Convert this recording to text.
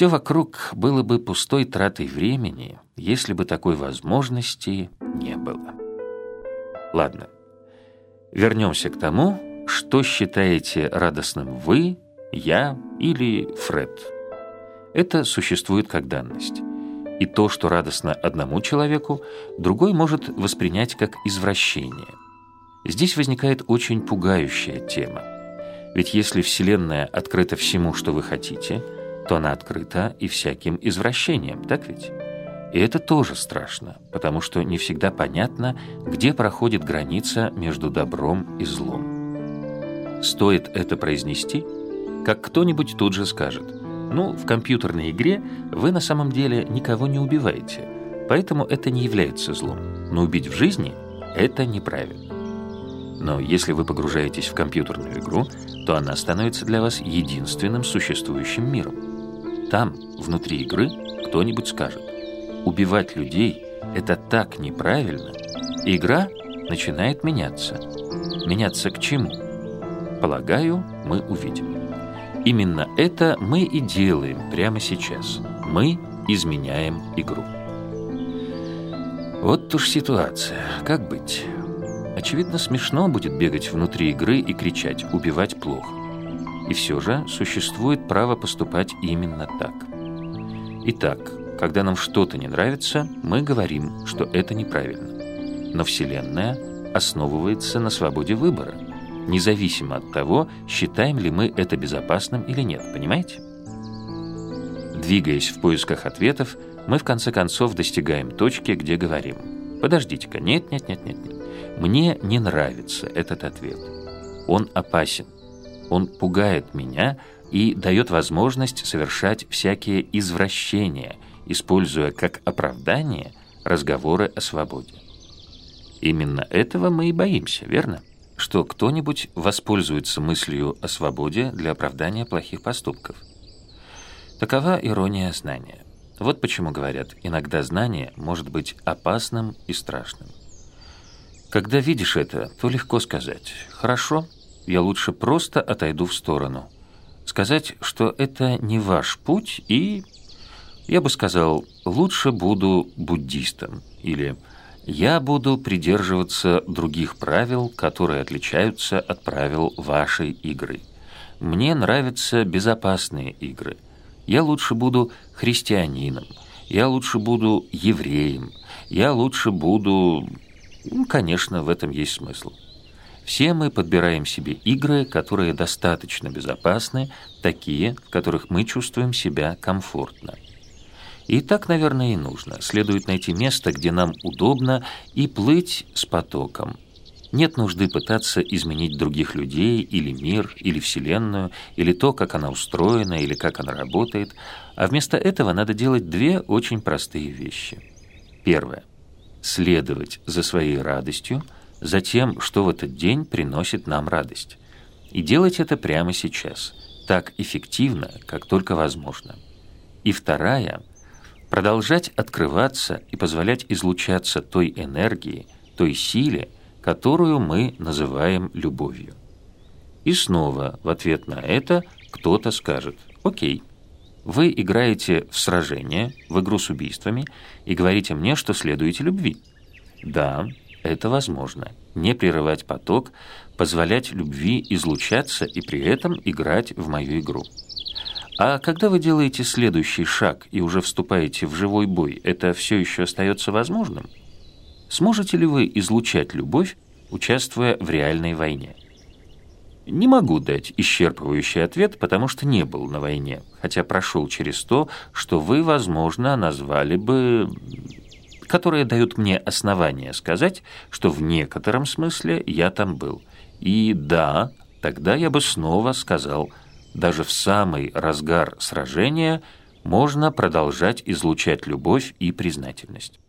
Все вокруг было бы пустой тратой времени, если бы такой возможности не было. Ладно, вернемся к тому, что считаете радостным вы, я или Фред. Это существует как данность. И то, что радостно одному человеку, другой может воспринять как извращение. Здесь возникает очень пугающая тема. Ведь если Вселенная открыта всему, что вы хотите, то она открыта и всяким извращением, так ведь? И это тоже страшно, потому что не всегда понятно, где проходит граница между добром и злом. Стоит это произнести, как кто-нибудь тут же скажет, ну, в компьютерной игре вы на самом деле никого не убиваете, поэтому это не является злом, но убить в жизни – это неправильно. Но если вы погружаетесь в компьютерную игру, то она становится для вас единственным существующим миром. Там, внутри игры, кто-нибудь скажет – убивать людей – это так неправильно, игра начинает меняться. Меняться к чему? Полагаю, мы увидим. Именно это мы и делаем прямо сейчас. Мы изменяем игру. Вот уж ситуация. Как быть? Очевидно, смешно будет бегать внутри игры и кричать «убивать плохо». И все же существует право поступать именно так. Итак, когда нам что-то не нравится, мы говорим, что это неправильно. Но Вселенная основывается на свободе выбора, независимо от того, считаем ли мы это безопасным или нет, понимаете? Двигаясь в поисках ответов, мы в конце концов достигаем точки, где говорим «Подождите-ка, нет, нет, нет, нет, нет, мне не нравится этот ответ. Он опасен, он пугает меня и дает возможность совершать всякие извращения – используя как оправдание разговоры о свободе. Именно этого мы и боимся, верно? Что кто-нибудь воспользуется мыслью о свободе для оправдания плохих поступков. Такова ирония знания. Вот почему говорят, иногда знание может быть опасным и страшным. Когда видишь это, то легко сказать «хорошо, я лучше просто отойду в сторону». Сказать, что это не ваш путь и я бы сказал, лучше буду буддистом или я буду придерживаться других правил, которые отличаются от правил вашей игры. Мне нравятся безопасные игры. Я лучше буду христианином. Я лучше буду евреем. Я лучше буду... Ну, конечно, в этом есть смысл. Все мы подбираем себе игры, которые достаточно безопасны, такие, в которых мы чувствуем себя комфортно. И так, наверное, и нужно. Следует найти место, где нам удобно, и плыть с потоком. Нет нужды пытаться изменить других людей, или мир, или Вселенную, или то, как она устроена, или как она работает. А вместо этого надо делать две очень простые вещи. Первое. Следовать за своей радостью, за тем, что в этот день приносит нам радость. И делать это прямо сейчас, так эффективно, как только возможно. И вторая – продолжать открываться и позволять излучаться той энергии, той силе, которую мы называем любовью. И снова в ответ на это кто-то скажет «Окей, вы играете в сражение, в игру с убийствами и говорите мне, что следуете любви». Да, это возможно. Не прерывать поток, позволять любви излучаться и при этом играть в мою игру. А когда вы делаете следующий шаг и уже вступаете в живой бой, это все еще остается возможным? Сможете ли вы излучать любовь, участвуя в реальной войне? Не могу дать исчерпывающий ответ, потому что не был на войне, хотя прошел через то, что вы, возможно, назвали бы... которые дают мне основания сказать, что в некотором смысле я там был. И да, тогда я бы снова сказал даже в самый разгар сражения можно продолжать излучать любовь и признательность.